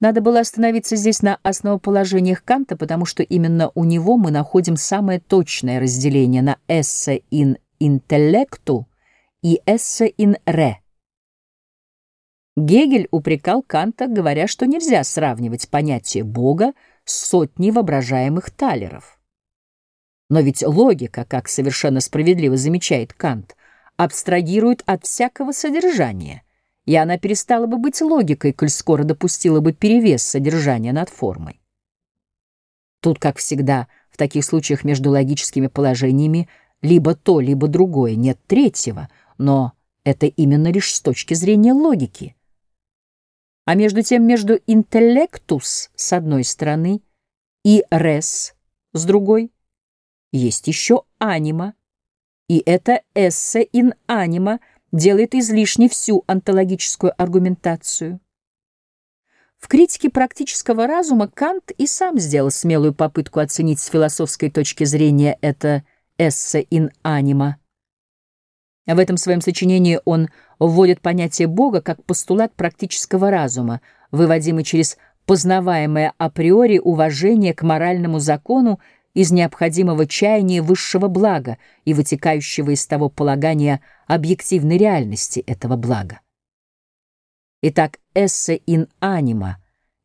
Надо было остановиться здесь на основоположениях Канта, потому что именно у него мы находим самое точное разделение на «esse in intellectu» и «esse in re». Гегель упрекал Канта, говоря, что нельзя сравнивать понятие Бога с сотней воображаемых талеров. Но ведь логика, как совершенно справедливо замечает Кант, абстрагирует от всякого содержания — и она перестала бы быть логикой, коль скоро допустила бы перевес содержания над формой. Тут, как всегда, в таких случаях между логическими положениями либо то, либо другое, нет третьего, но это именно лишь с точки зрения логики. А между тем между интеллектус с одной стороны и рес с другой есть еще анима, и это эссе ин анима — делает излишней всю онтологическую аргументацию. В критике практического разума Кант и сам сделал смелую попытку оценить с философской точки зрения это «эссе ин анима». В этом своем сочинении он вводит понятие Бога как постулат практического разума, выводимый через познаваемое априори уважение к моральному закону из необходимого чаяния высшего блага и вытекающего из того полагания объективной реальности этого блага. Итак, «esse in anima»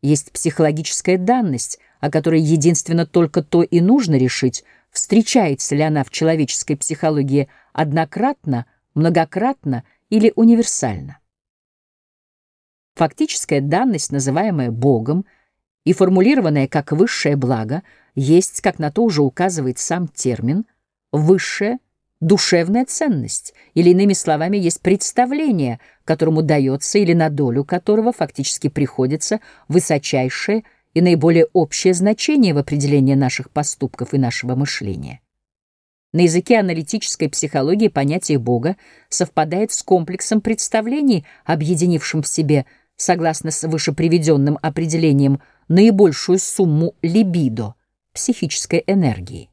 есть психологическая данность, о которой единственно только то и нужно решить, встречается ли она в человеческой психологии однократно, многократно или универсально. Фактическая данность, называемая Богом, и формулированная как высшее благо, есть, как на то уже указывает сам термин, высшая душевная ценность, или иными словами, есть представление, которому дается или на долю которого фактически приходится высочайшее и наиболее общее значение в определении наших поступков и нашего мышления. На языке аналитической психологии понятие Бога совпадает с комплексом представлений, объединившим в себе, согласно с вышеприведенным определением, наибольшую сумму либидо, психической энергии.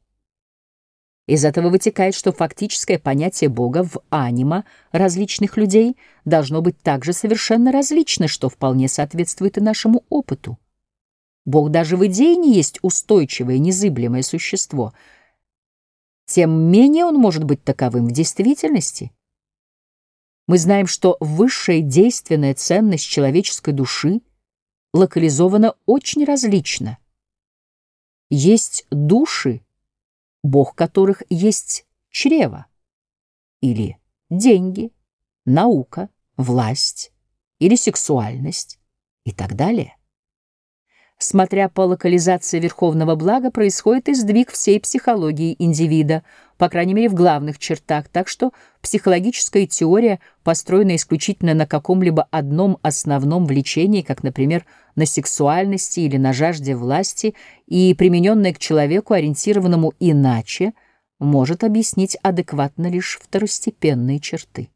Из этого вытекает, что фактическое понятие Бога в анима различных людей должно быть также совершенно различно, что вполне соответствует и нашему опыту. Бог даже в идее не есть устойчивое, незыблемое существо. Тем менее он может быть таковым в действительности. Мы знаем, что высшая действенная ценность человеческой души — локализовано очень различно. Есть души, бог которых есть чрево, или деньги, наука, власть, или сексуальность и так далее. Смотря по локализации верховного блага, происходит и сдвиг всей психологии индивида, по крайней мере в главных чертах, так что психологическая теория построена исключительно на каком-либо одном основном влечении, как, например, на сексуальности или на жажде власти, и примененная к человеку, ориентированному иначе, может объяснить адекватно лишь второстепенные черты.